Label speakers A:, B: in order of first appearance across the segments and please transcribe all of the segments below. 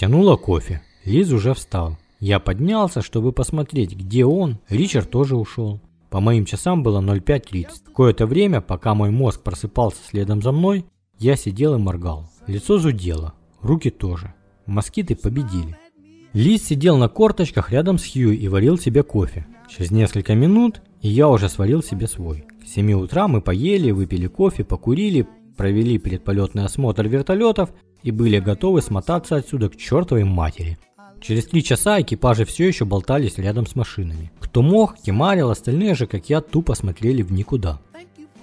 A: Протянула кофе. Лиз уже встал. Я поднялся, чтобы посмотреть, где он. Ричард тоже ушел. По моим часам было 05.30. Какое-то время, пока мой мозг просыпался следом за мной, я сидел и моргал. Лицо зудело, руки тоже. Москиты победили. Лиз сидел на корточках рядом с Хью и варил себе кофе. Через несколько минут и я уже сварил себе свой. К 7 утра мы поели, выпили кофе, покурили, провели предполетный осмотр вертолетов и были готовы смотаться отсюда к чертовой матери. Через три часа экипажи все еще болтались рядом с машинами. Кто мог, кемарил, остальные же, как я, тупо смотрели в никуда.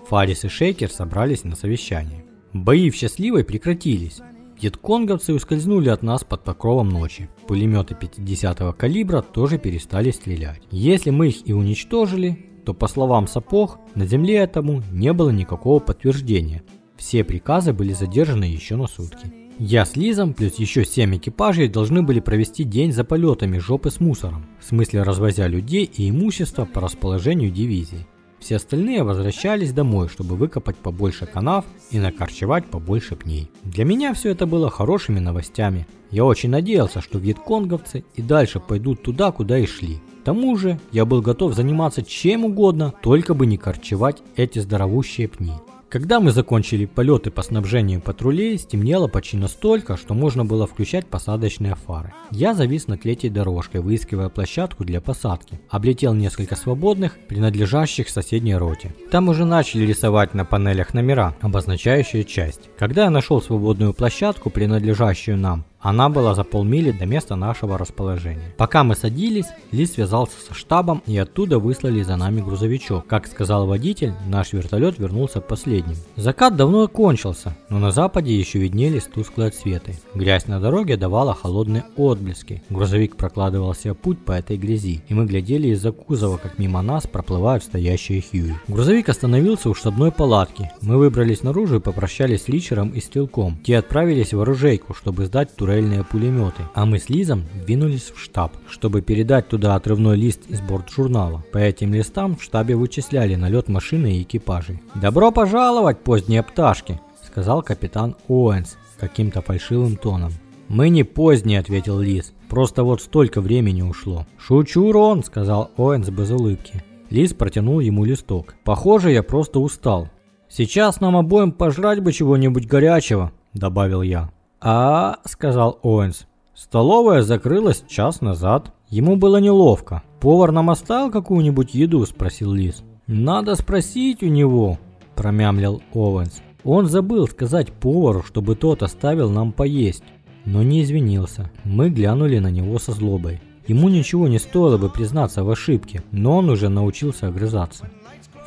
A: Фарис и Шейкер собрались на совещание. Бои в Счастливой прекратились. Вьетконговцы ускользнули от нас под покровом ночи. Пулеметы 50-го калибра тоже перестали стрелять. Если мы их и уничтожили, то по словам Сапог, на земле этому не было никакого подтверждения. Все приказы были задержаны еще на сутки. Я с Лизом плюс еще 7 экипажей должны были провести день за полетами жопы с мусором, в смысле развозя людей и имущество по расположению дивизии. Все остальные возвращались домой, чтобы выкопать побольше канав и накорчевать побольше пней. Для меня все это было хорошими новостями. Я очень надеялся, что вьетконговцы и дальше пойдут туда, куда и шли. К тому же я был готов заниматься чем угодно, только бы не корчевать эти здоровущие пни. Когда мы закончили полеты по снабжению патрулей, стемнело почти настолько, что можно было включать посадочные фары. Я завис над третьей дорожкой, выискивая площадку для посадки. Облетел несколько свободных, принадлежащих соседней роте. Там уже начали рисовать на панелях номера, обозначающие часть. Когда я нашел свободную площадку, принадлежащую нам, она была за полмили до места нашего расположения. Пока мы садились, Ли связался со штабом и оттуда выслали за нами грузовичок. Как сказал водитель, наш вертолет вернулся последним. Закат давно окончился, но на западе еще виднелись тусклые цветы. Грязь на дороге давала холодные отблески. Грузовик прокладывал себе путь по этой грязи, и мы глядели из-за кузова, как мимо нас проплывают стоящие Хьюи. Грузовик остановился у штабной палатки. Мы выбрались наружу и попрощались с Личером и Стрелком. Те отправились в оружейку, чтобы сдать тур турельные пулеметы, а мы с Лизом двинулись в штаб, чтобы передать туда отрывной лист из бортжурнала. По этим листам в штабе вычисляли налет машины и экипажей. «Добро пожаловать, поздние пташки!» – сказал капитан Оуэнс каким-то фальшивым тоном. «Мы не поздние», – ответил Лиз. «Просто вот столько времени ушло». «Шучу, Рон», – сказал Оуэнс без улыбки. Лиз протянул ему листок. «Похоже, я просто устал». «Сейчас нам обоим пожрать бы чего-нибудь горячего», – добавил я. «А, — сказал Оуэнс, — столовая закрылась час назад. Ему было неловко. Повар нам оставил какую-нибудь еду?» — спросил Лиз. «Надо спросить у него», — промямлил Оуэнс. Он забыл сказать повару, чтобы тот оставил нам поесть, но не извинился. Мы глянули на него со злобой. Ему ничего не стоило бы признаться в ошибке, но он уже научился огрызаться.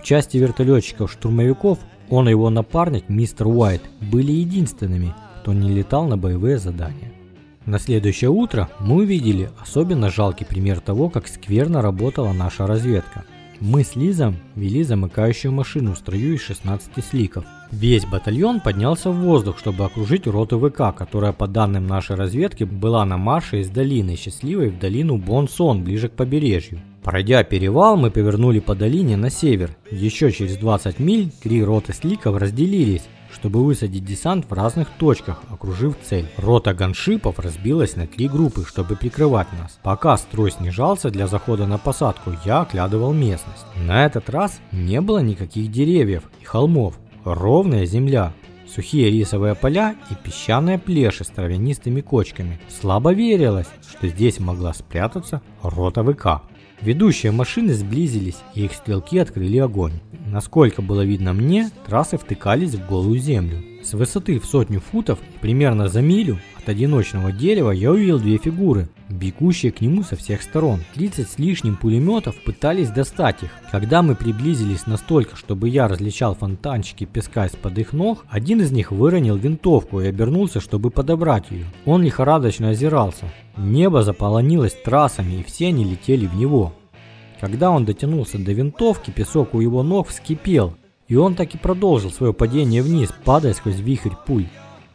A: В части вертолетчиков-штурмовиков он и его напарник, мистер Уайт, были единственными, кто не летал на боевые задания. На следующее утро мы увидели особенно жалкий пример того, как скверно работала наша разведка. Мы с Лизом вели замыкающую машину в строю из 16 сликов. Весь батальон поднялся в воздух, чтобы окружить роту ВК, которая по данным нашей разведки была на марше из долины Счастливой в долину Бонсон, ближе к побережью. Пройдя перевал, мы повернули по долине на север. Еще через 20 миль три роты сликов разделились, чтобы высадить десант в разных точках, окружив цель. Рота ганшипов разбилась на три группы, чтобы прикрывать нас. Пока строй снижался для захода на посадку, я оглядывал местность. На этот раз не было никаких деревьев и холмов. Ровная земля, сухие рисовые поля и песчаные плеши с травянистыми кочками. Слабо верилось, что здесь могла спрятаться рота ВК. Ведущие машины сблизились, и их стрелки открыли огонь. Насколько было видно мне, трассы втыкались в голую землю. С высоты в сотню футов, примерно за милю, от одиночного дерева я увидел две фигуры, бегущие к нему со всех сторон. 30 с лишним пулеметов пытались достать их. Когда мы приблизились настолько, чтобы я различал фонтанчики песка из-под их ног, один из них выронил винтовку и обернулся, чтобы подобрать ее. Он лихорадочно озирался. Небо заполонилось трассами, и все они летели в него. Когда он дотянулся до винтовки, песок у его ног вскипел, и он так и продолжил свое падение вниз, падая сквозь вихрь пуль.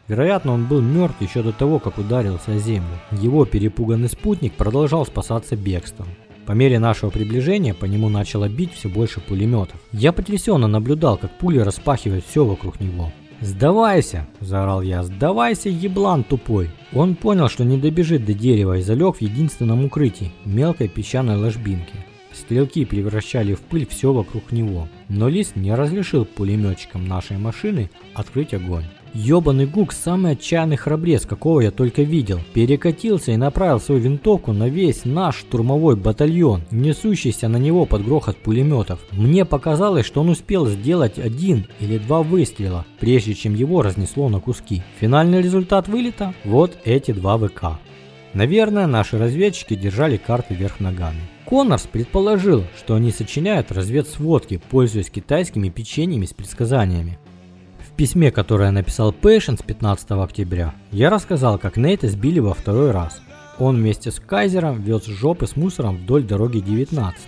A: Вероятно, он был мертв еще до того, как ударился о землю. Его перепуганный спутник продолжал спасаться бегством. По мере нашего приближения по нему начало бить все больше пулеметов. Я потрясенно наблюдал, как пули распахивают все вокруг него. «Сдавайся!» – заорал я. «Сдавайся, еблан тупой!» Он понял, что не добежит до дерева и залег в единственном укрытии – мелкой песчаной ложбинке. Стрелки превращали в пыль все вокруг него, но Лис не разрешил пулеметчикам нашей машины открыть огонь. Ёбаный Гук, самый отчаянный храбрец, какого я только видел, перекатился и направил свою винтовку на весь наш штурмовой батальон, несущийся на него под грохот пулеметов. Мне показалось, что он успел сделать один или два выстрела, прежде чем его разнесло на куски. Финальный результат вылета – вот эти два ВК. Наверное, наши разведчики держали карты вверх ногами. Коннорс предположил, что они сочиняют разведсводки, пользуясь китайскими печеньями с предсказаниями. В письме, которое написал Пэйшенс 15 октября, я рассказал, как Нейта сбили во второй раз. Он вместе с Кайзером вез жопы с мусором вдоль дороги 19.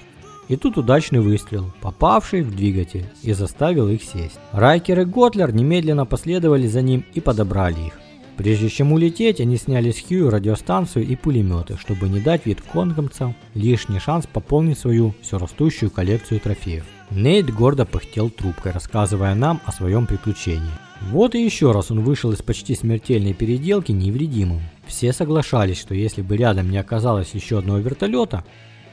A: И тут удачный выстрел, попавший в двигатель, и заставил их сесть. Райкер и Готлер немедленно последовали за ним и подобрали их. Прежде чем улететь, они сняли с Хью радиостанцию и пулеметы, чтобы не дать вьетконгамцам лишний шанс пополнить свою все растущую коллекцию трофеев. Нейт гордо пыхтел трубкой, рассказывая нам о своем приключении. Вот и еще раз он вышел из почти смертельной переделки невредимым. Все соглашались, что если бы рядом не оказалось еще одного вертолета,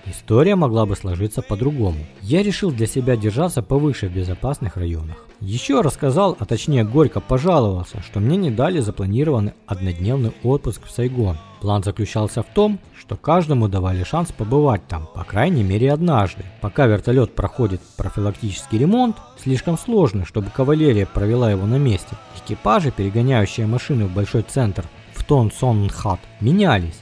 A: История могла бы сложиться по-другому. Я решил для себя держаться повыше в безопасных районах. Еще рассказал, а точнее горько пожаловался, что мне не дали запланированный однодневный отпуск в Сайгон. План заключался в том, что каждому давали шанс побывать там, по крайней мере однажды. Пока вертолет проходит профилактический ремонт, слишком сложно, чтобы кавалерия провела его на месте. Экипажи, перегоняющие машины в большой центр в Тон Сон Хат, менялись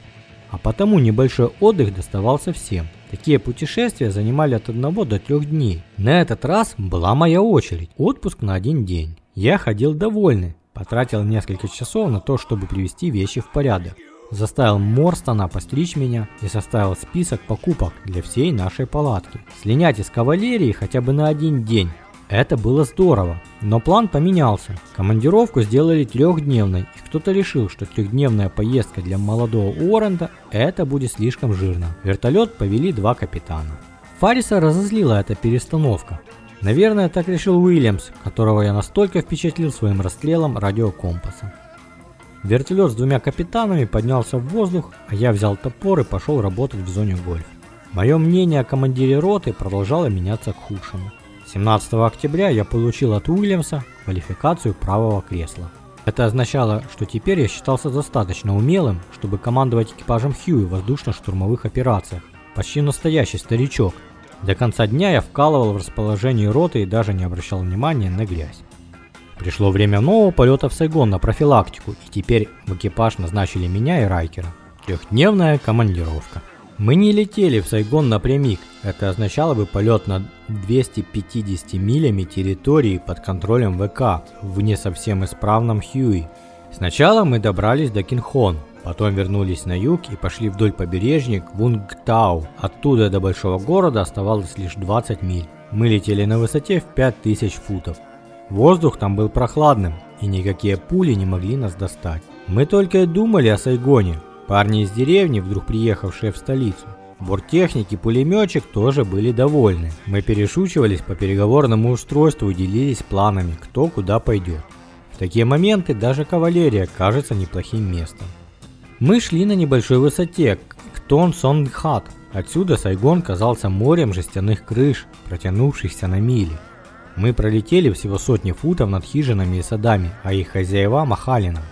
A: а потому небольшой отдых доставался всем. Такие путешествия занимали от одного до трех дней. На этот раз была моя очередь. Отпуск на один день. Я ходил довольный. Потратил несколько часов на то, чтобы привести вещи в порядок. Заставил Морстона постричь меня и составил список покупок для всей нашей палатки. Слинять из кавалерии хотя бы на один день это было здорово, но план поменялся. Командировку сделали трехдневной, и кто-то решил, что трехдневная поездка для молодого Уоррента это будет слишком жирно. Вертолет повели два капитана. Фариса разозлила эта перестановка. Наверное, так решил Уильямс, которого я настолько впечатлил своим расстрелом радиокомпаса. Вертолет с двумя капитанами поднялся в воздух, а я взял топор и пошел работать в зоне гольф. Мое мнение о командире роты продолжало меняться к худшему. 17 октября я получил от Уильямса квалификацию правого кресла. Это означало, что теперь я считался достаточно умелым, чтобы командовать экипажем Хьюи в воздушно-штурмовых операциях. Почти настоящий старичок. До конца дня я вкалывал в расположении роты и даже не обращал внимания на грязь. Пришло время нового полета в Сайгон на профилактику, и теперь в экипаж назначили меня и Райкера. Трехдневная командировка. Мы не летели в Сайгон напрямик. Это означало бы полет над 250 милями территории под контролем ВК в не совсем исправном Хьюи. Сначала мы добрались до Кинхон, потом вернулись на юг и пошли вдоль побережья к Вунгтау. Оттуда до большого города оставалось лишь 20 миль. Мы летели на высоте в 5000 футов. Воздух там был прохладным, и никакие пули не могли нас достать. Мы только и думали о Сайгоне, Парни из деревни, вдруг приехавшие в столицу, борттехник и пулеметчик тоже были довольны. Мы перешучивались по переговорному устройству и делились планами, кто куда пойдет. В такие моменты даже кавалерия кажется неплохим местом. Мы шли на небольшой высоте, к Тон-Сон-Хат. Отсюда Сайгон казался морем жестяных крыш, протянувшихся на мили. Мы пролетели всего сотни футов над хижинами и садами, а их хозяева махали нам.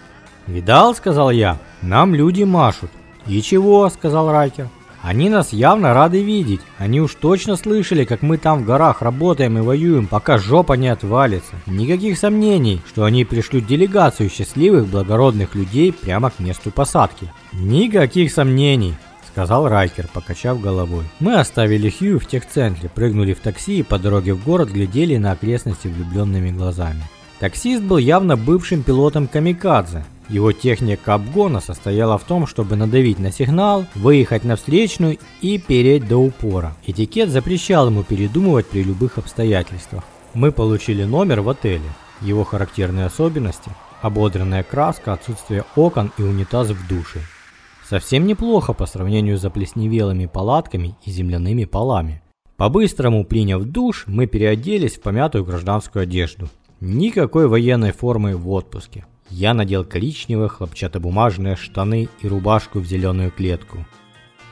A: «Видал?» – сказал я. «Нам люди машут». «И чего?» – сказал Райкер. «Они нас явно рады видеть. Они уж точно слышали, как мы там в горах работаем и воюем, пока жопа не отвалится. Никаких сомнений, что они пришлют делегацию счастливых, благородных людей прямо к месту посадки». «Никаких сомнений», сказал Райкер, покачав головой. Мы оставили Хью в техцентре, прыгнули в такси и по дороге в город глядели на окрестности влюбленными глазами. Таксист был явно бывшим пилотом камикадзе, его техника обгона состояла в том, чтобы надавить на сигнал, выехать на встречную и переть до упора. Этикет запрещал ему передумывать при любых обстоятельствах. Мы получили номер в отеле. Его характерные особенности – ободренная краска, отсутствие окон и унитаз в душе. Совсем неплохо по сравнению с заплесневелыми палатками и земляными полами. По-быстрому приняв душ, мы переоделись в помятую гражданскую одежду. Никакой военной формы в отпуске. Я надел коричневые хлопчатобумажные штаны и рубашку в зеленую клетку.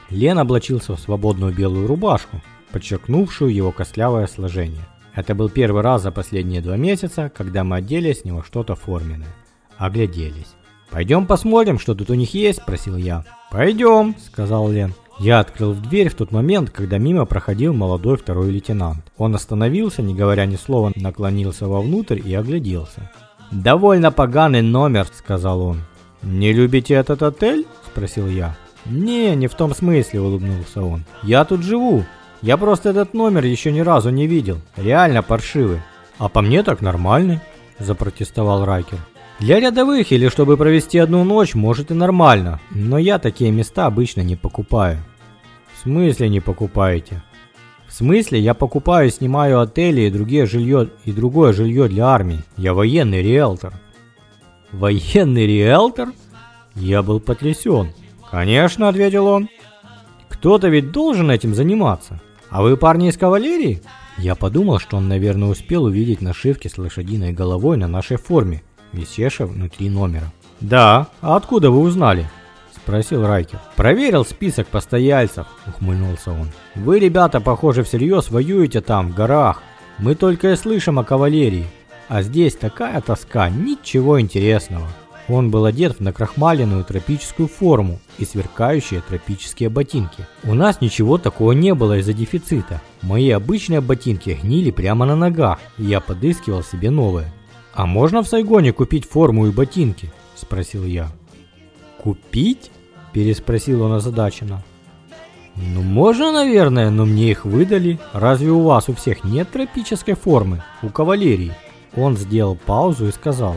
A: Лен облачился в свободную белую рубашку, подчеркнувшую его костлявое сложение. Это был первый раз за последние два месяца, когда мы одели с него что-то форменное. Огляделись. «Пойдем посмотрим, что тут у них есть?» – спросил я. «Пойдем», – сказал Лен. Я открыл дверь в тот момент, когда мимо проходил молодой второй лейтенант. Он остановился, не говоря ни слова, наклонился вовнутрь и огляделся. «Довольно поганый номер», — сказал он. «Не любите этот отель?» — спросил я. «Не, не в том смысле», — улыбнулся он. «Я тут живу. Я просто этот номер еще ни разу не видел. Реально паршивый». «А по мне так нормальный», — запротестовал Райкер. «Для рядовых или чтобы провести одну ночь, может и нормально, но я такие места обычно не покупаю». В смысле не покупаете? В смысле я покупаю снимаю отели и другие жилье и другое жилье для армии. Я военный риэлтор. Военный риэлтор? Я был потрясен. Конечно, ответил он. Кто-то ведь должен этим заниматься. А вы парни из кавалерии? Я подумал, что он, наверное, успел увидеть нашивки с лошадиной головой на нашей форме, висевшей внутри номера. Да, а откуда вы узнали? Спросил Райкер. «Проверил список постояльцев», — ухмыльнулся он. «Вы, ребята, похоже, всерьез воюете там, в горах. Мы только и слышим о кавалерии. А здесь такая тоска, ничего интересного». Он был одет в накрахмаленную тропическую форму и сверкающие тропические ботинки. У нас ничего такого не было из-за дефицита. Мои обычные ботинки гнили прямо на ногах, и я подыскивал себе новые. «А можно в Сайгоне купить форму и ботинки?» – спросил я. «Купить?» Переспросил он озадаченно. Ну, можно, наверное, но мне их выдали. Разве у вас у всех нет тропической формы? У кавалерии. Он сделал паузу и сказал.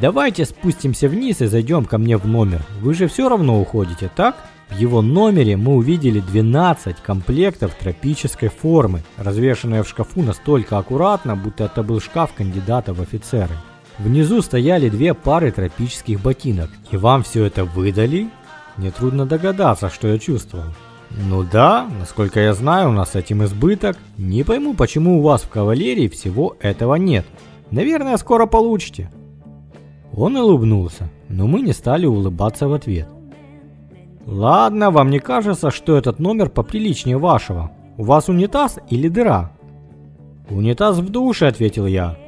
A: Давайте спустимся вниз и зайдем ко мне в номер. Вы же все равно уходите, так? В его номере мы увидели 12 комплектов тропической формы, развешанные в шкафу настолько аккуратно, будто это был шкаф кандидата в офицеры. Внизу стояли две пары тропических ботинок. И вам все это выдали? Нетрудно догадаться, что я чувствовал. Ну да, насколько я знаю, у нас с этим избыток. Не пойму, почему у вас в кавалерии всего этого нет. Наверное, скоро получите. Он улыбнулся, но мы не стали улыбаться в ответ. Ладно, вам не кажется, что этот номер поприличнее вашего? У вас унитаз или дыра? Унитаз в душе, ответил я.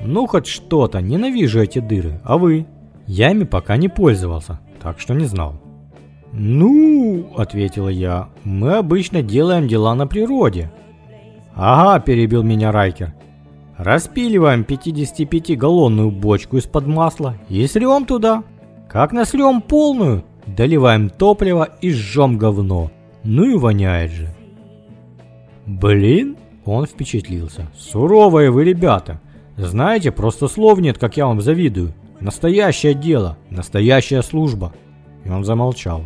A: Ну хоть что-то, ненавижу эти дыры, а вы? Я ими пока не пользовался, так что не знал. «Ну, — ответила я, — мы обычно делаем дела на природе». «Ага», — перебил меня Райкер. «Распиливаем 55-галлонную бочку из-под масла и срем туда. Как насрем полную, доливаем топливо и жжем говно. Ну и воняет же». «Блин!» — он впечатлился. «Суровые вы ребята. Знаете, просто слов нет, как я вам завидую. Настоящее дело, настоящая служба». И он замолчал.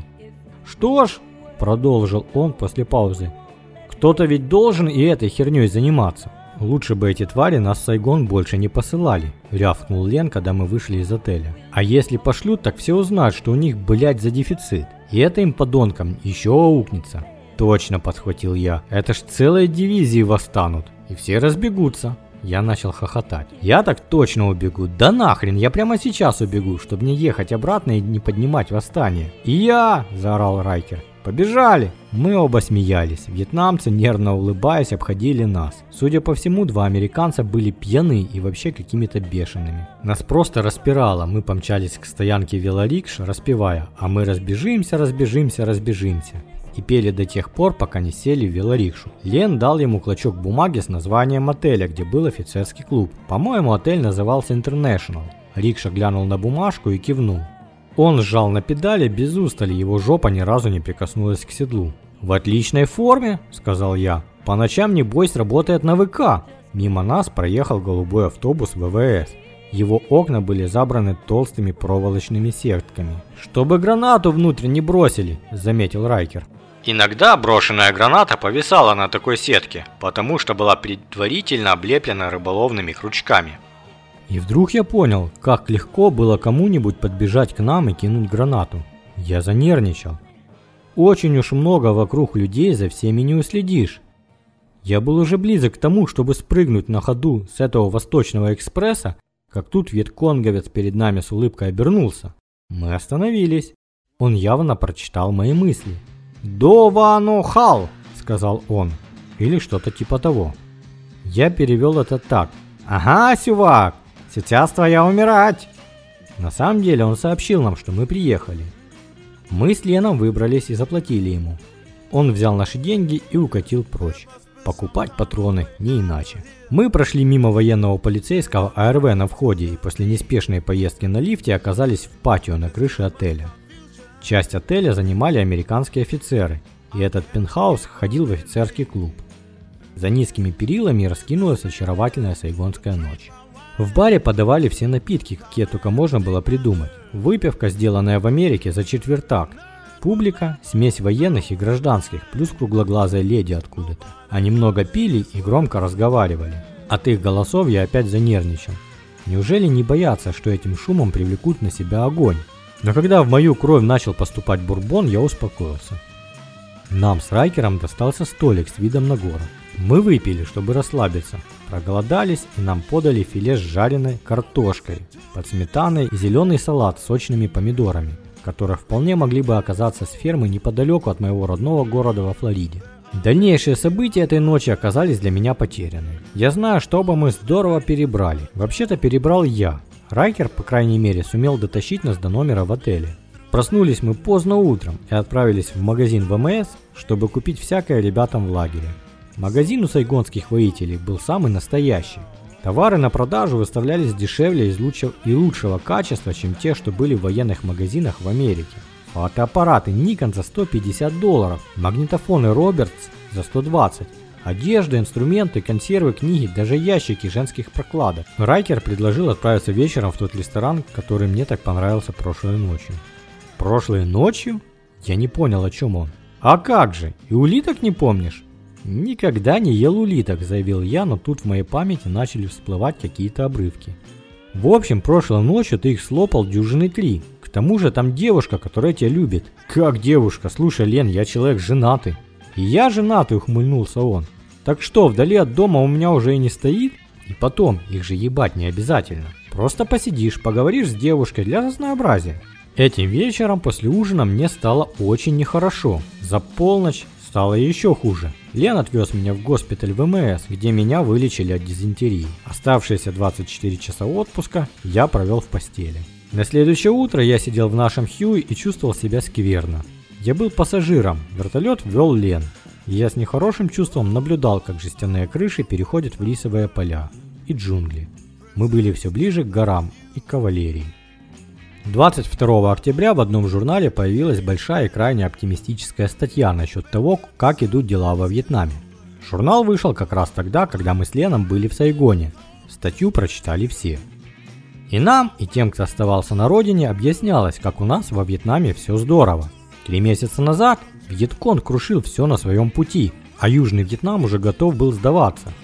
A: «Что ж», — продолжил он после паузы, — «кто-то ведь должен и этой херней заниматься». «Лучше бы эти твари нас в Сайгон больше не посылали», — рявкнул Лен, когда мы вышли из отеля. «А если пошлют, так все узнают, что у них, блядь, за дефицит. И это им, подонкам, еще аукнется». «Точно», — подхватил я, — «это ж целые дивизии восстанут, и все разбегутся». Я начал хохотать. «Я так точно убегу! Да нахрен! Я прямо сейчас убегу, чтобы не ехать обратно и не поднимать восстание!» «И я!» – заорал Райкер. «Побежали!» Мы оба смеялись. Вьетнамцы, нервно улыбаясь, обходили нас. Судя по всему, два американца были пьяны и вообще какими-то бешеными. Нас просто распирало. Мы помчались к стоянке велорикш, распевая «А мы разбежимся, разбежимся, разбежимся» и пели до тех пор, пока не сели в велорикшу. Лен дал ему клочок бумаги с названием отеля, где был офицерский клуб. По-моему, отель назывался International. Рикша глянул на бумажку и кивнул. Он сжал на педали без устали, его жопа ни разу не прикоснулась к седлу. «В отличной форме», — сказал я. «По ночам, небось, работает на ВК». Мимо нас проехал голубой автобус ВВС. Его окна были забраны толстыми проволочными сетками. «Чтобы гранату внутрь не бросили», — заметил Райкер. Иногда брошенная граната повисала на такой сетке, потому что была предварительно облеплена рыболовными крючками. И вдруг я понял, как легко было кому-нибудь подбежать к нам и кинуть гранату. Я занервничал. Очень уж много вокруг людей, за всеми не уследишь. Я был уже близок к тому, чтобы спрыгнуть на ходу с этого Восточного экспресса, как тут вьетконговец перед нами с улыбкой обернулся. Мы остановились. Он явно прочитал мои мысли. «Довано хал!» – сказал он. Или что-то типа того. Я перевел это так. «Ага, сювак, сейчас твоя умирать!» На самом деле он сообщил нам, что мы приехали. Мы с Леном выбрались и заплатили ему. Он взял наши деньги и укатил прочь. Покупать патроны не иначе. Мы прошли мимо военного полицейского АРВ на входе и после неспешной поездки на лифте оказались в патио на крыше отеля. Часть отеля занимали американские офицеры, и этот пентхаус ходил в офицерский клуб. За низкими перилами раскинулась очаровательная сайгонская ночь. В баре подавали все напитки, какие только можно было придумать. Выпивка, сделанная в Америке за четвертак. Публика – смесь военных и гражданских, плюс круглоглазая леди откуда-то. Они много пили и громко разговаривали. От их голосов я опять занервничал. Неужели не боятся, что этим шумом привлекут на себя огонь? Но когда в мою кровь начал поступать бурбон, я успокоился. Нам с Райкером достался столик с видом на город. Мы выпили, чтобы расслабиться. Проголодались и нам подали филе с жареной картошкой, под сметаной и зеленый салат с сочными помидорами, которые вполне могли бы оказаться с фермы неподалеку от моего родного города во Флориде. Дальнейшие события этой ночи оказались для меня потеряны. Я знаю, что оба мы здорово перебрали. Вообще-то перебрал я. Райкер, по крайней мере, сумел дотащить нас до номера в отеле. Проснулись мы поздно утром и отправились в магазин ВМС, чтобы купить всякое ребятам в лагере. Магазин у сайгонских воителей был самый настоящий. Товары на продажу выставлялись дешевле и лучшего качества, чем те, что были в военных магазинах в Америке. Фотоаппараты Nikon за 150 долларов, магнитофоны Roberts за 120, одежда, инструменты, консервы, книги, даже ящики женских прокладок. Райкер предложил отправиться вечером в тот ресторан, который мне так понравился прошлой ночью. Прошлой ночью? Я не понял, о чем он. А как же, и улиток не помнишь? «Никогда не ел улиток», – заявил я, но тут в моей памяти начали всплывать какие-то обрывки. «В общем, прошлой ночью ты их слопал дюжины три. К тому же там девушка, которая тебя любит». «Как девушка? Слушай, Лен, я человек женатый». «И я женатый», – ухмыльнулся он. «Так что, вдали от дома у меня уже и не стоит?» «И потом, их же ебать не обязательно. Просто посидишь, поговоришь с девушкой для разнообразия». Этим вечером после ужина мне стало очень нехорошо. За полночь стало еще хуже. Лен отвез меня в госпиталь ВМС, где меня вылечили от дизентерии. Оставшиеся 24 часа отпуска я провел в постели. На следующее утро я сидел в нашем Хьюи и чувствовал себя скверно. Я был пассажиром, вертолет вел Лен. И я с нехорошим чувством наблюдал, как жестяные крыши переходят в рисовые поля и джунгли. Мы были все ближе к горам и к кавалерии. 22 октября в одном журнале появилась большая и крайне оптимистическая статья насчет того, как идут дела во Вьетнаме. Журнал вышел как раз тогда, когда мы с Леном были в Сайгоне. Статью прочитали все. И нам, и тем, кто оставался на родине, объяснялось, как у нас во Вьетнаме все здорово. Три месяца назад Вьеткон крушил все на своем пути, а Южный Вьетнам уже готов был сдаваться.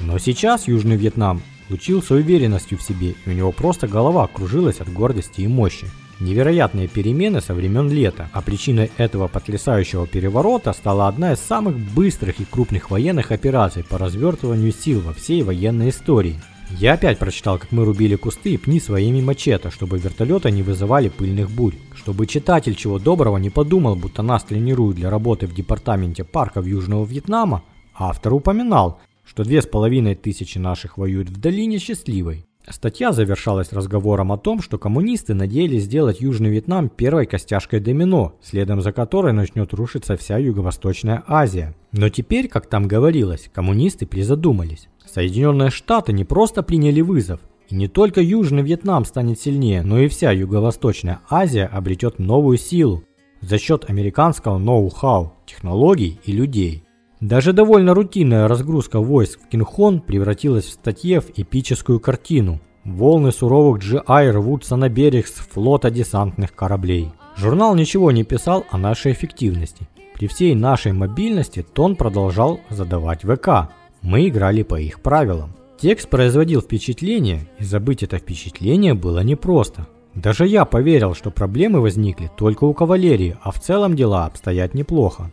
A: Но сейчас Южный Вьетнам лучился уверенностью в себе, и у него просто голова кружилась от гордости и мощи. Невероятные перемены со времен лета, а причиной этого потрясающего переворота стала одна из самых быстрых и крупных военных операций по развертыванию сил во всей военной истории. Я опять прочитал, как мы рубили кусты и пни своими мачете, чтобы вертолеты не вызывали пыльных бурь. Чтобы читатель чего доброго не подумал, будто нас тренируют для работы в департаменте парков Южного Вьетнама, автор упоминал, что две с половиной тысячи наших воюют в долине счастливой. Статья завершалась разговором о том, что коммунисты надеялись сделать Южный Вьетнам первой костяшкой домино, следом за которой начнет рушиться вся Юго-Восточная Азия. Но теперь, как там говорилось, коммунисты призадумались. Соединенные Штаты не просто приняли вызов, и не только Южный Вьетнам станет сильнее, но и вся Юго-Восточная Азия обретет новую силу за счет американского ноу-хау, технологий и людей. Даже довольно рутинная разгрузка войск в Кинхон превратилась в статье в эпическую картину. Волны суровых GI рвутся на берег с флота десантных кораблей. Журнал ничего не писал о нашей эффективности. При всей нашей мобильности Тон продолжал задавать ВК. Мы играли по их правилам. Текст производил впечатление, и забыть это впечатление было непросто. Даже я поверил, что проблемы возникли только у кавалерии, а в целом дела обстоят неплохо.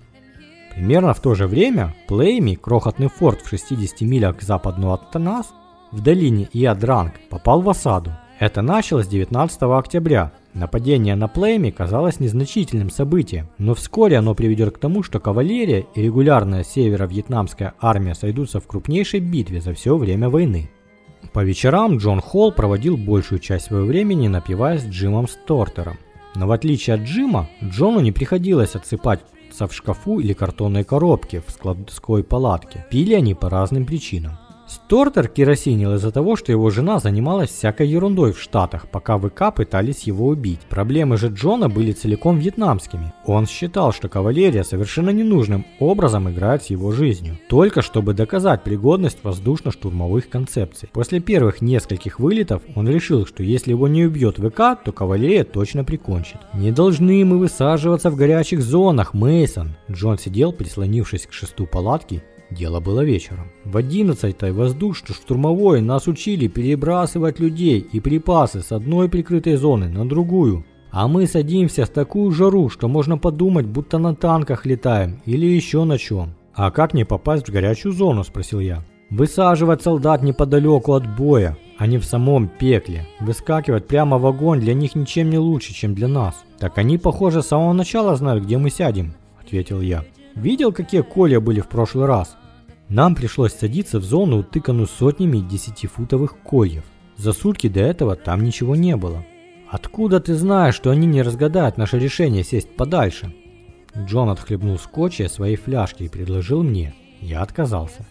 A: Примерно в то же время Плейми, крохотный форт в 60 милях к западу от нас, в долине Йа-Дранг, попал в осаду. Это началось 19 октября. Нападение на Плейми казалось незначительным событием, но вскоре оно приведет к тому, что кавалерия и регулярная северо-вьетнамская армия сойдутся в крупнейшей битве за все время войны. По вечерам Джон Холл проводил большую часть своего времени, напиваясь с Джимом Стортером. Но в отличие от Джима, Джону не приходилось отсыпать в шкафу или картонной коробке в складской палатке. Пили они по разным причинам. Стортер керосинил из-за того, что его жена занималась всякой ерундой в Штатах, пока ВК пытались его убить. Проблемы же Джона были целиком вьетнамскими. Он считал, что кавалерия совершенно ненужным образом играет с его жизнью, только чтобы доказать пригодность воздушно-штурмовых концепций. После первых нескольких вылетов он решил, что если его не убьет ВК, то кавалерия точно прикончит. «Не должны мы высаживаться в горячих зонах, Мейсон. Джон сидел, прислонившись к шесту палатки Дело было вечером. В 11-й воздушно-штурмовой нас учили перебрасывать людей и припасы с одной прикрытой зоны на другую. А мы садимся в такую жару, что можно подумать, будто на танках летаем или еще на чем. А как не попасть в горячую зону, спросил я. Высаживать солдат неподалеку от боя, а не в самом пекле. Выскакивать прямо в огонь для них ничем не лучше, чем для нас. Так они, похоже, с самого начала знают, где мы сядем, ответил я. Видел, какие колья были в прошлый раз? Нам пришлось садиться в зону, утыканную сотнями десятифутовых кольев. За сутки до этого там ничего не было. Откуда ты знаешь, что они не разгадают наше решение сесть подальше? Джон отхлебнул скотча своей фляжки и предложил мне. Я отказался.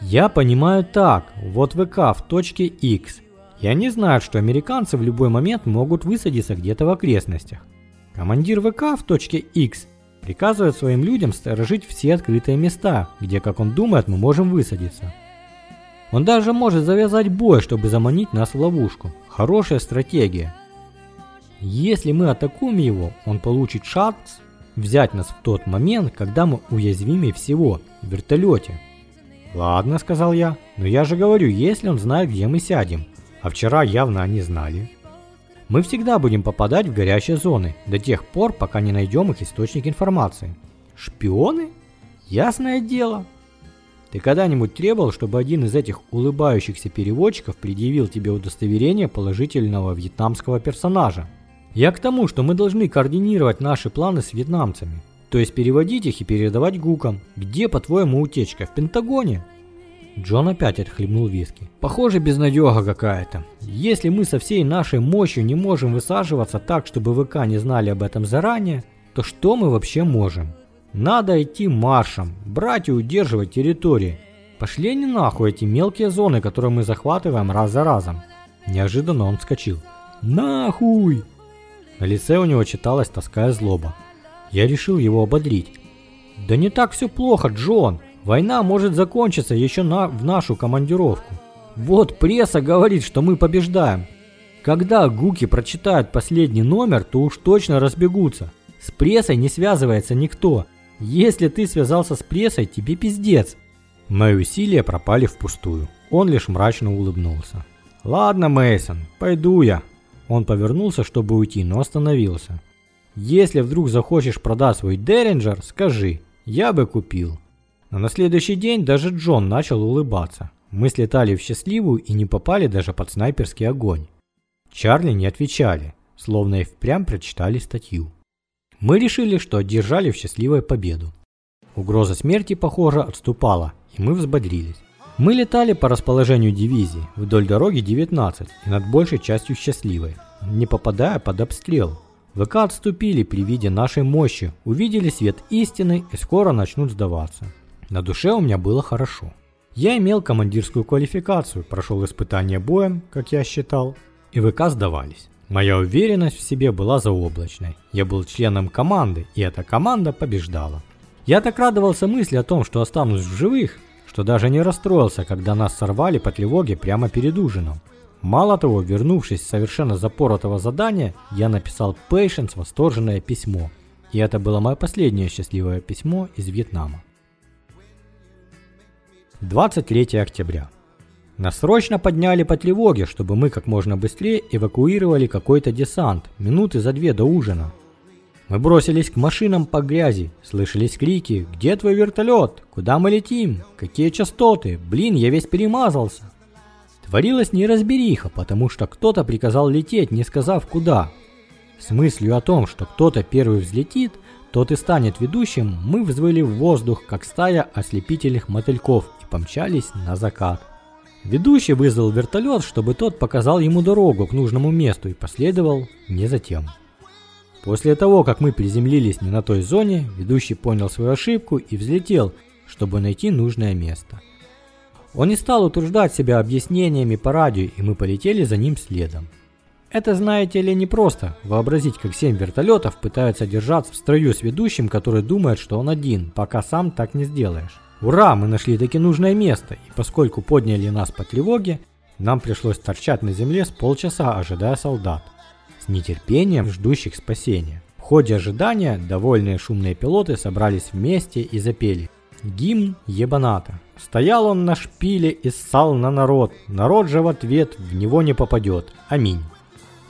A: Я понимаю так, вот ВК в точке X. И они знают, что американцы в любой момент могут высадиться где-то в окрестностях. Командир ВК в точке X приказывает своим людям сторожить все открытые места, где, как он думает, мы можем высадиться. Он даже может завязать бой, чтобы заманить нас в ловушку. Хорошая стратегия. Если мы атакуем его, он получит шанс взять нас в тот момент, когда мы уязвимее всего, в вертолете. «Ладно», — сказал я, — «но я же говорю, если он знает, где мы сядем. А вчера явно они знали». Мы всегда будем попадать в горячие зоны, до тех пор, пока не найдем их источник информации. Шпионы? Ясное дело. Ты когда-нибудь требовал, чтобы один из этих улыбающихся переводчиков предъявил тебе удостоверение положительного вьетнамского персонажа? Я к тому, что мы должны координировать наши планы с вьетнамцами. То есть переводить их и передавать гукам. Где, по-твоему, утечка? В Пентагоне? Джон опять отхлебнул виски. Похоже, безнадега какая-то. Если мы со всей нашей мощью не можем высаживаться так, чтобы ВК не знали об этом заранее, то что мы вообще можем? Надо идти маршем, брать и удерживать территории. Пошли они нахуй эти мелкие зоны, которые мы захватываем раз за разом. Неожиданно он вскочил. Нахуй! На лице у него читалась тоска и злоба. Я решил его ободрить. Да не так все плохо, Джон. Война может закончиться еще на, в нашу командировку. Вот пресса говорит, что мы побеждаем. Когда гуки прочитают последний номер, то уж точно разбегутся. С прессой не связывается никто. Если ты связался с прессой, тебе пиздец. Мои усилия пропали впустую. Он лишь мрачно улыбнулся. Ладно, Мейсон, пойду я. Он повернулся, чтобы уйти, но остановился. Если вдруг захочешь продать свой Деринджер, скажи, я бы купил. Но на следующий день даже Джон начал улыбаться. Мы слетали в счастливую и не попали даже под снайперский огонь. Чарли не отвечали, словно и впрямь прочитали статью. Мы решили, что одержали в счастливую победу. Угроза смерти, похоже, отступала, и мы взбодрились. Мы летали по расположению дивизии вдоль дороги 19 и над большей частью счастливой, не попадая под обстрел. ВК отступили при виде нашей мощи, увидели свет истины и скоро начнут сдаваться. На душе у меня было хорошо. Я имел командирскую квалификацию, прошел испытание боем, как я считал, и ВК сдавались. Моя уверенность в себе была заоблачной. Я был членом команды, и эта команда побеждала. Я так радовался мысли о том, что останусь в живых, что даже не расстроился, когда нас сорвали по тревоге прямо перед ужином. Мало того, вернувшись с совершенно запоротого задания, я написал Patience восторженное письмо. И это было мое последнее счастливое письмо из Вьетнама. 23 октября. Нас срочно подняли по тревоге, чтобы мы как можно быстрее эвакуировали какой-то десант, минуты за две до ужина. Мы бросились к машинам по грязи, слышались крики «Где твой вертолет? Куда мы летим? Какие частоты? Блин, я весь перемазался!» Творилась неразбериха, потому что кто-то приказал лететь, не сказав куда. С мыслью о том, что кто-то первый взлетит, тот и станет ведущим, мы взвыли в воздух, как стая ослепительных мотыльков помчались на закат. Ведущий вызвал вертолет, чтобы тот показал ему дорогу к нужному месту и последовал не за тем. После того, как мы приземлились не на той зоне, ведущий понял свою ошибку и взлетел, чтобы найти нужное место. Он не стал утруждать себя объяснениями по радио, и мы полетели за ним следом. Это, знаете ли, не просто вообразить, как семь вертолетов пытаются держаться в строю с ведущим, который думает, что он один, пока сам так не сделаешь. Ура, мы нашли таки нужное место, и поскольку подняли нас по тревоге, нам пришлось торчать на земле с полчаса, ожидая солдат, с нетерпением ждущих спасения. В ходе ожидания довольные шумные пилоты собрались вместе и запели гимн Ебаната. Стоял он на шпиле и ссал на народ, народ же в ответ в него не попадет. Аминь.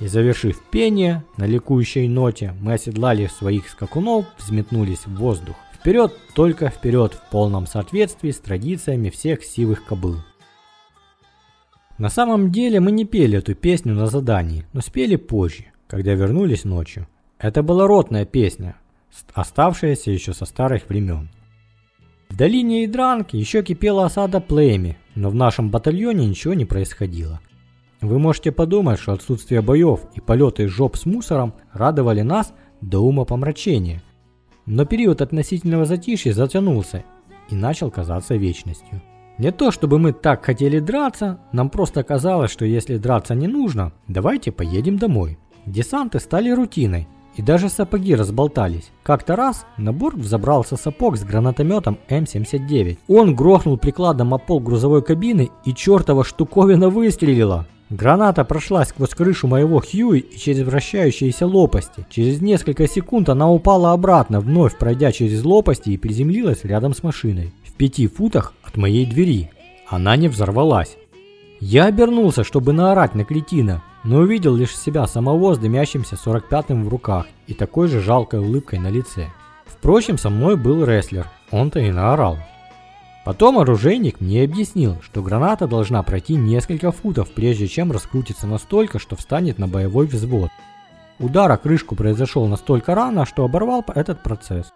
A: И завершив пение на ликующей ноте, мы оседлали своих скакунов, взметнулись в воздух. Вперед, только вперед, в полном соответствии с традициями всех сивых кобыл. На самом деле мы не пели эту песню на задании, но спели позже, когда вернулись ночью. Это была ротная песня, оставшаяся еще со старых времен. В долине Идранки еще кипела осада плейми, но в нашем батальоне ничего не происходило. Вы можете подумать, что отсутствие боев и полеты жоп с мусором радовали нас до ума помрачения. Но период относительного затишья затянулся и начал казаться вечностью. Не то чтобы мы так хотели драться, нам просто казалось, что если драться не нужно, давайте поедем домой. Десанты стали рутиной, и даже сапоги разболтались. Как-то раз на борт взобрался сапог с гранатометом М79. Он грохнул прикладом о пол грузовой кабины и чертова штуковина выстрелила. Граната прошла сквозь крышу моего Хьюи и через вращающиеся лопасти. Через несколько секунд она упала обратно, вновь пройдя через лопасти и приземлилась рядом с машиной. В пяти футах от моей двери. Она не взорвалась. Я обернулся, чтобы наорать на кретина, но увидел лишь себя самого с дымящимся 45-м в руках и такой же жалкой улыбкой на лице. Впрочем, со мной был рестлер, он-то и наорал. Потом оружейник мне объяснил, что граната должна пройти несколько футов, прежде чем раскрутиться настолько, что встанет на боевой взвод. Удар о крышку произошел настолько рано, что оборвал этот процесс.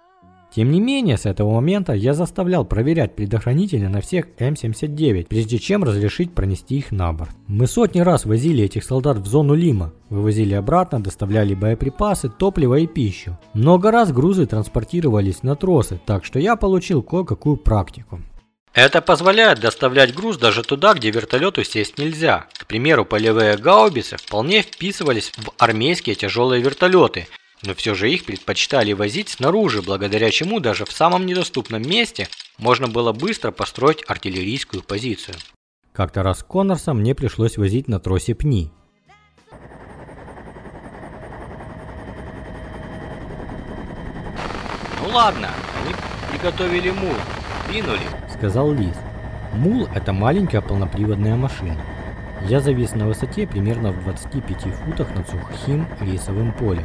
A: Тем не менее, с этого момента я заставлял проверять предохранители на всех М79, прежде чем разрешить пронести их на борт. Мы сотни раз возили этих солдат в зону Лима, вывозили обратно, доставляли боеприпасы, топливо и пищу. Много раз грузы транспортировались на тросы, так что я получил кое-какую практику. Это позволяет доставлять груз даже туда, где вертолету сесть нельзя. К примеру, полевые гаубицы вполне вписывались в армейские тяжелые вертолеты – но все же их предпочитали возить снаружи, благодаря чему даже в самом недоступном месте можно было быстро построить артиллерийскую позицию. Как-то раз Коннорса мне пришлось возить на тросе пни. «Ну ладно, они приготовили мул, двинули», — сказал Лис. Мул — это маленькая полноприводная машина. Я завис на высоте примерно в 25 футах над сухим рисовым полем.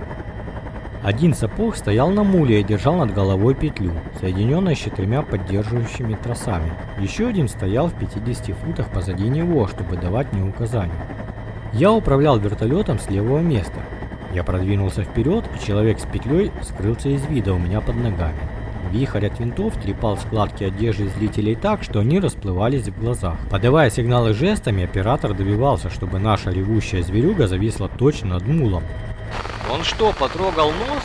A: Один сапог стоял на муле и держал над головой петлю, соединенную с четырьмя поддерживающими тросами. Еще один стоял в 50 футах позади него, чтобы давать мне указания. Я управлял вертолетом с левого места. Я продвинулся вперед, и человек с петлей скрылся из вида у меня под ногами. Вихрь от винтов трепал складки одежды зрителей так, что они расплывались в глазах. Подавая сигналы жестами, оператор добивался, чтобы наша ревущая зверюга зависла точно над мулом.
B: Он что, потрогал нос?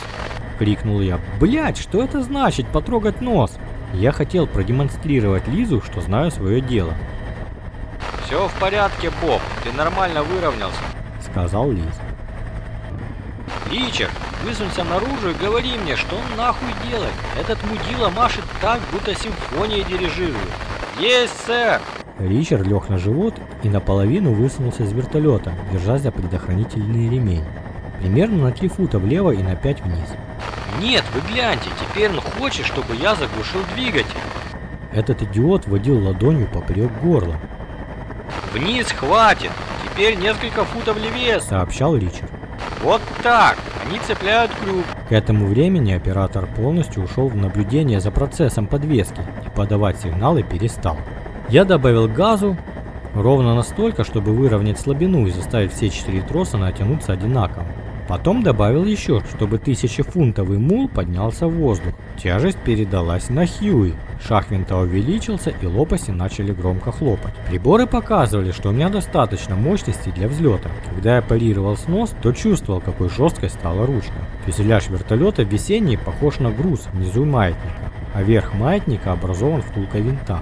A: Крикнул я. Блять, что это значит потрогать нос? Я хотел продемонстрировать Лизу, что знаю свое дело.
B: Все в порядке, Боб, ты нормально выровнялся,
A: сказал Лиз.
B: Ричард, высунься наружу и говори мне, что он нахуй делает. Этот мудила машет так, будто симфония дирижирует. Есть, сэр!
A: Ричард лег на живот и наполовину высунулся из вертолета, держась за предохранительный ремень примерно на 3 фута влево и на 5 вниз.
B: Нет, вы гляньте, теперь он хочет, чтобы я заглушил двигатель.
A: Этот идиот водил ладонью поперек горла.
B: Вниз хватит, теперь несколько футов левее,
A: сообщал Ричард.
B: Вот так, они цепляют крюк.
A: К этому времени оператор полностью ушел в наблюдение за процессом подвески и подавать сигналы перестал. Я добавил газу ровно настолько, чтобы выровнять слабину и заставить все четыре троса натянуться одинаково. Потом добавил еще, чтобы тысячефунтовый мул поднялся в воздух. Тяжесть передалась на Хьюи. Шаг винта увеличился и лопасти начали громко хлопать. Приборы показывали, что у меня достаточно мощности для взлета. Когда я парировал снос, то чувствовал, какой жесткой стала ручка. Фюзеляж вертолета весенний похож на груз внизу маятника, а верх маятника образован втулкой винта.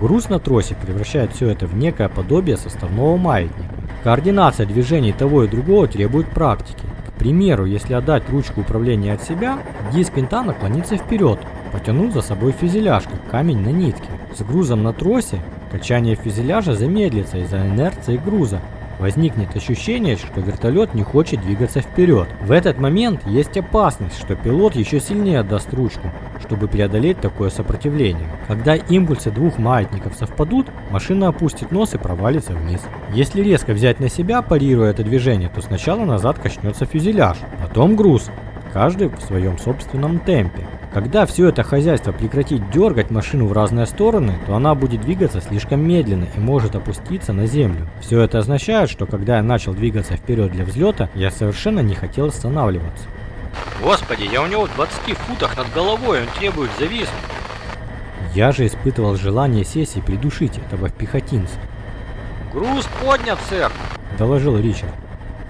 A: Груз на тросе превращает все это в некое подобие составного маятника. Координация движений того и другого требует практики примеру, если отдать ручку управления от себя, диск винта наклонится вперед, потянув за собой фюзеляж, как камень на нитке. С грузом на тросе качание фюзеляжа замедлится из-за инерции груза, возникнет ощущение, что вертолет не хочет двигаться вперед. В этот момент есть опасность, что пилот еще сильнее отдаст ручку, чтобы преодолеть такое сопротивление. Когда импульсы двух маятников совпадут, машина опустит нос и провалится вниз. Если резко взять на себя, парируя это движение, то сначала назад качнется фюзеляж, потом груз, каждый в своем собственном темпе. Когда все это хозяйство прекратит дергать машину в разные стороны, то она будет двигаться слишком медленно и может опуститься на землю. Все это означает, что когда я начал двигаться вперед для взлета, я совершенно не хотел останавливаться.
B: Господи, я у него в 20 футах над головой, он требует зависнуть.
A: Я же испытывал желание сесть и придушить этого пехотинца.
B: «Груз поднят, сэр!»
A: – доложил Ричард.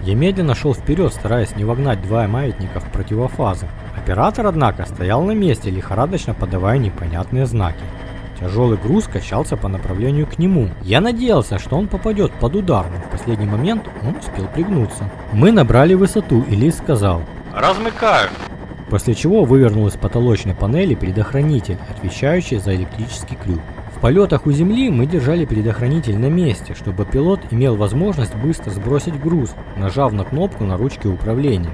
A: Я медленно шел вперед, стараясь не вогнать два маятника в противофазы. Оператор, однако, стоял на месте, лихорадочно подавая непонятные знаки. Тяжелый груз качался по направлению к нему. Я надеялся, что он попадет под удар, но в последний момент он успел пригнуться. Мы набрали высоту, и Лис сказал
B: «Размыкаю».
A: После чего вывернул из потолочной панели предохранитель, отвечающий за электрический крюк. В полетах у Земли мы держали предохранитель на месте, чтобы пилот имел возможность быстро сбросить груз, нажав на кнопку на ручке управления.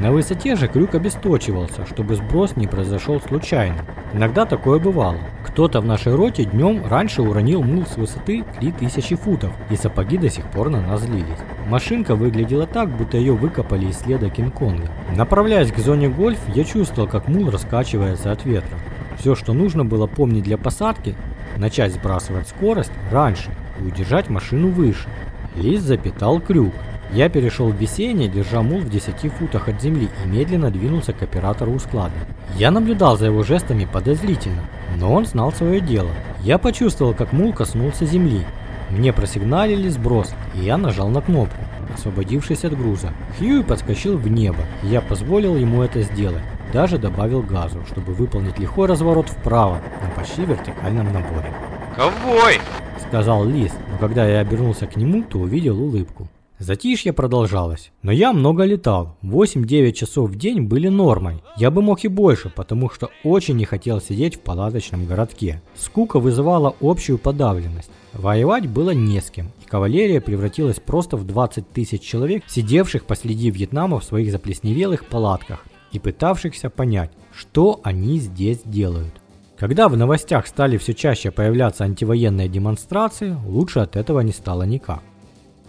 A: На высоте же крюк обесточивался, чтобы сброс не произошел случайно. Иногда такое бывало. Кто-то в нашей роте днем раньше уронил мул с высоты 3000 футов, и сапоги до сих пор на нас злились. Машинка выглядела так, будто ее выкопали из следа Кинг-Конга. Направляясь к зоне гольф, я чувствовал, как мул раскачивается от ветра. Все, что нужно было помнить для посадки, начать сбрасывать скорость раньше и удержать машину выше. Лист запитал крюк, я перешел в весеннее, держа мул в 10 футах от земли и медленно двинулся к оператору у склада. Я наблюдал за его жестами подозрительно, но он знал свое дело. Я почувствовал, как мул коснулся земли. Мне просигналили сброс, и я нажал на кнопку, освободившись от груза. Хьюи подскочил в небо, и я позволил ему это сделать. Даже добавил газу, чтобы выполнить лихой разворот вправо на почти вертикальном наборе.
B: «Ковбой!»
A: — сказал Лис, но когда я обернулся к нему, то увидел улыбку. Затишье продолжалось, но я много летал, 8-9 часов в день были нормой. Я бы мог и больше, потому что очень не хотел сидеть в палаточном городке. Скука вызывала общую подавленность. Воевать было не с кем, и кавалерия превратилась просто в 20 тысяч человек, сидевших посреди Вьетнама в своих заплесневелых палатках и пытавшихся понять, что они здесь делают. Когда в новостях стали все чаще появляться антивоенные демонстрации, лучше от этого не стало никак.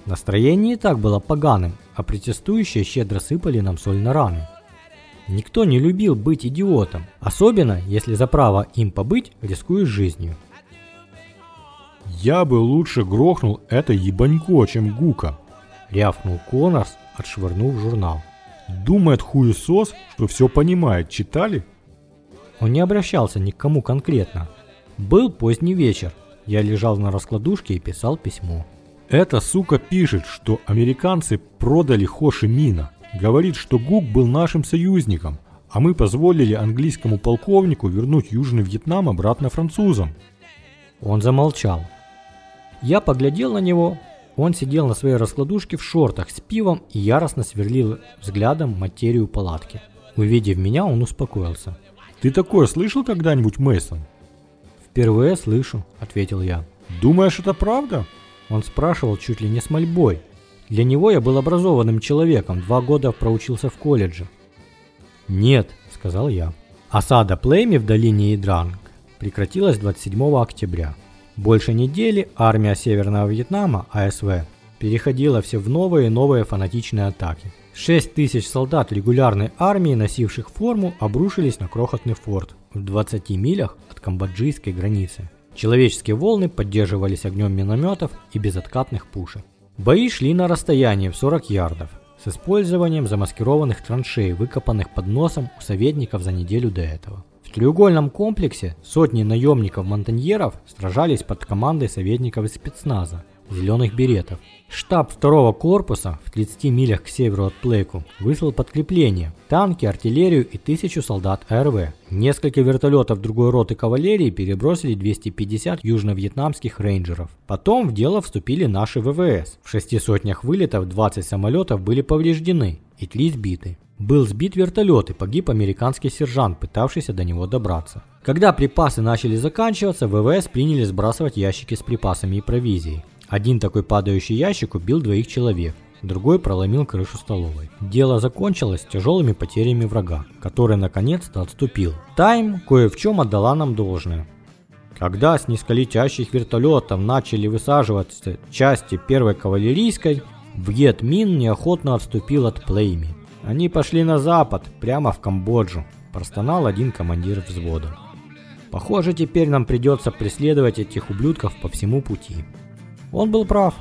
A: Настроение и так было поганым, а протестующие щедро сыпали нам соль на раны. Никто не любил быть идиотом, особенно если за право им побыть рискуешь жизнью.
C: «Я бы лучше грохнул это ебанько, чем Гука», —
A: рявкнул Коннорс, отшвырнув журнал.
C: «Думает хуесос, что все понимает, читали?»
A: Он не обращался ни к кому конкретно. Был поздний вечер, я лежал на раскладушке и писал письмо.
C: Эта сука пишет, что американцы продали Хоши Мина. Говорит, что Гук был нашим союзником, а мы позволили английскому полковнику вернуть Южный Вьетнам обратно французам.
A: Он замолчал. Я поглядел на него. Он сидел на своей раскладушке в шортах с пивом и яростно сверлил взглядом материю палатки. Увидев меня, он успокоился.
C: «Ты такое слышал когда-нибудь, Мейсон?
A: «Впервые слышу», — ответил я.
C: «Думаешь, это правда?»
A: Он спрашивал чуть ли не с мольбой. Для него я был образованным человеком, два года проучился в колледже. «Нет», — сказал я. Осада Плейми в долине Идранг прекратилась 27 октября. Больше недели армия Северного Вьетнама, АСВ, переходила все в новые и новые фанатичные атаки. 6 тысяч солдат регулярной армии, носивших форму, обрушились на крохотный форт в 20 милях от камбоджийской границы. Человеческие волны поддерживались огнем минометов и безоткатных пушек. Бои шли на расстоянии в 40 ярдов с использованием замаскированных траншей, выкопанных под носом у советников за неделю до этого. В треугольном комплексе сотни наемников-монтаньеров сражались под командой советников из спецназа, зеленых беретов. Штаб второго корпуса в 30 милях к северу от Плейку выслал подкрепление, танки, артиллерию и тысячу солдат АРВ. Несколько вертолетов другой роты кавалерии перебросили 250 южно-вьетнамских рейнджеров. Потом в дело вступили наши ВВС. В шести сотнях вылетов 20 самолетов были повреждены и 3 сбиты. Был сбит вертолет и погиб американский сержант, пытавшийся до него добраться. Когда припасы начали заканчиваться, ВВС приняли сбрасывать ящики с припасами и провизией. Один такой падающий ящик убил двоих человек, другой проломил крышу столовой. Дело закончилось тяжелыми потерями врага, который наконец-то отступил. Тайм кое в чем отдала нам должное. Когда с низколетящих вертолетов начали высаживаться части первой кавалерийской, Вьет Мин неохотно отступил от Плейми. Они пошли на запад, прямо в Камбоджу, простонал один командир взвода. Похоже, теперь нам придется преследовать этих ублюдков по всему пути. Он был прав.